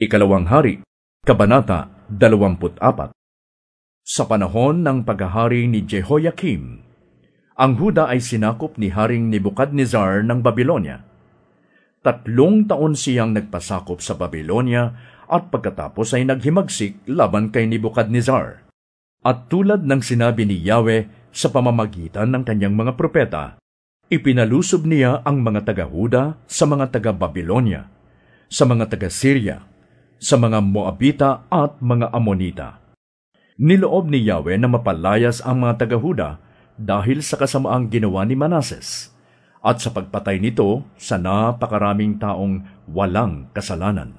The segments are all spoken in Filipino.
Ikalawang Hari, Kabanata 24 Sa panahon ng paghahari ni Jehoiakim, ang Huda ay sinakop ni Haring Nebukadnezar ng Babylonia. Tatlong taon siyang nagpasakop sa Babylonia at pagkatapos ay naghimagsik laban kay Nebukadnezar. At tulad ng sinabi ni Yahweh sa pamamagitan ng kanyang mga propeta, ipinalusob niya ang mga taga-Huda sa mga taga-Babylonia, sa mga taga-Syria, sa mga Moabita at mga Amonita. Niloob ni Yahweh na mapalayas ang mga taga-Huda dahil sa kasamaang ginawa ni Manases at sa pagpatay nito sa napakaraming taong walang kasalanan.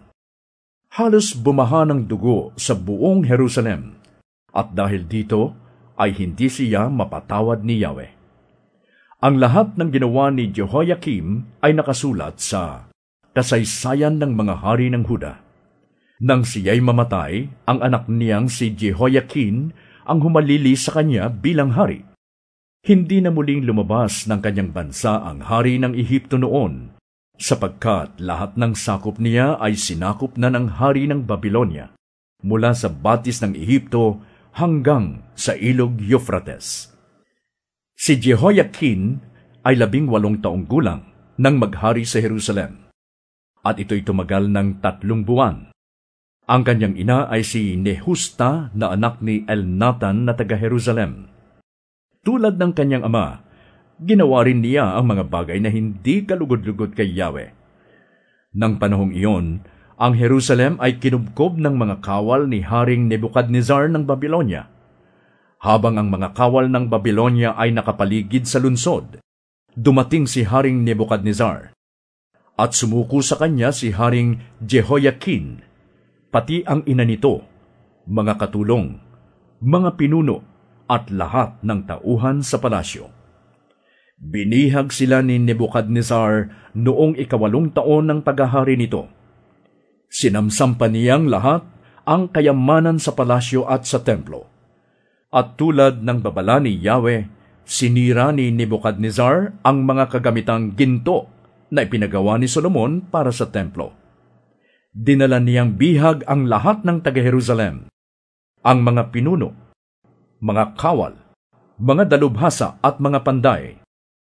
Halos bumaha ng dugo sa buong Jerusalem at dahil dito ay hindi siya mapatawad ni Yahweh. Ang lahat ng ginawa ni Jehoiakim ay nakasulat sa kasaysayan ng mga hari ng Huda. Nang siya'y mamatay, ang anak niyang si Jehoiakin ang humalili sa kanya bilang hari. Hindi na muling lumabas ng kanyang bansa ang hari ng Ehipto noon, sapagkat lahat ng sakop niya ay sinakop na ng hari ng Babylonia, mula sa batis ng Ehipto hanggang sa ilog Euphrates. Si Jehoiakin ay labing walong taong gulang nang maghari sa Jerusalem, at ito'y tumagal ng tatlong buwan ang kanyang ina ay si Nehusta na anak ni Elnatan na taga Jerusalem. Tulad ng kanyang ama, ginawa rin niya ang mga bagay na hindi kalugod-lugod kay Yahweh. Nang panahong iyon, ang Jerusalem ay kinubkob ng mga kawal ni Haring Nebukadnezar ng Babylonia. Habang ang mga kawal ng Babylonia ay nakapaligid sa lunsod, dumating si Haring Nebukadnezar. At sumuko sa kanya si Haring Jehoiakin, pati ang ina nito, mga katulong, mga pinuno, at lahat ng tauhan sa palasyo. Binihag sila ni Nebukadnezar noong ikawalong taon ng paghahari nito. Sinamsampa niyang lahat ang kayamanan sa palasyo at sa templo. At tulad ng babala ni Yahweh, sinira ni Nebukadnezar ang mga kagamitang ginto na ipinagawa ni Solomon para sa templo dinala niyang bihag ang lahat ng taga-Jerusalem, ang mga pinuno, mga kawal, mga dalubhasa at mga panday.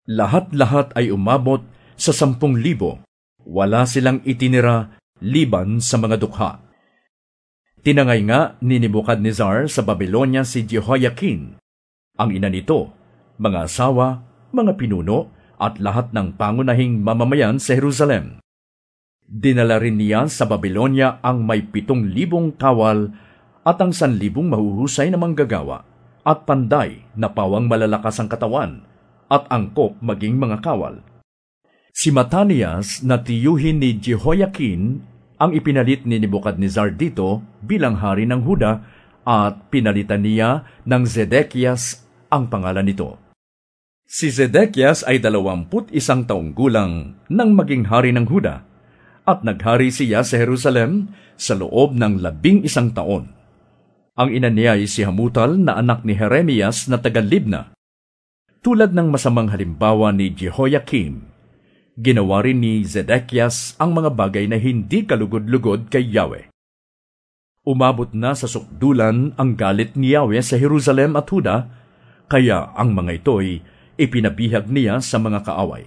Lahat-lahat ay umabot sa sampung libo. Wala silang itinira liban sa mga dukha. Tinangay nga ni Nebuchadnezzar sa Babylonia si Jehoiakin, ang ina nito, mga asawa, mga pinuno, at lahat ng pangunahing mamamayan sa Jerusalem. Dinala rin niya sa Babylonia ang may pitong libong kawal at ang sanlibong mahuhusay na manggagawa at panday na pawang malalakas ang katawan at angkop maging mga kawal. Si Matanias na tiyuhin ni Jehoiakin ang ipinalit ni Nebuchadnezzar dito bilang hari ng Huda at pinalitan niya ng Zedekias ang pangalan nito. Si Zedekias ay dalawamput isang taong gulang nang maging hari ng Huda at naghari siya sa Jerusalem sa loob ng labing isang taon. Ang ina niya ay si Hamutal na anak ni Jeremias na taga-Libna. Tulad ng masamang halimbawa ni Jehoiakim, ginawa rin ni Zedekias ang mga bagay na hindi kalugod-lugod kay Yahweh. Umabot na sa sukdulan ang galit ni Yahweh sa Jerusalem at Huda, kaya ang mga ito'y ipinabihag niya sa mga kaaway.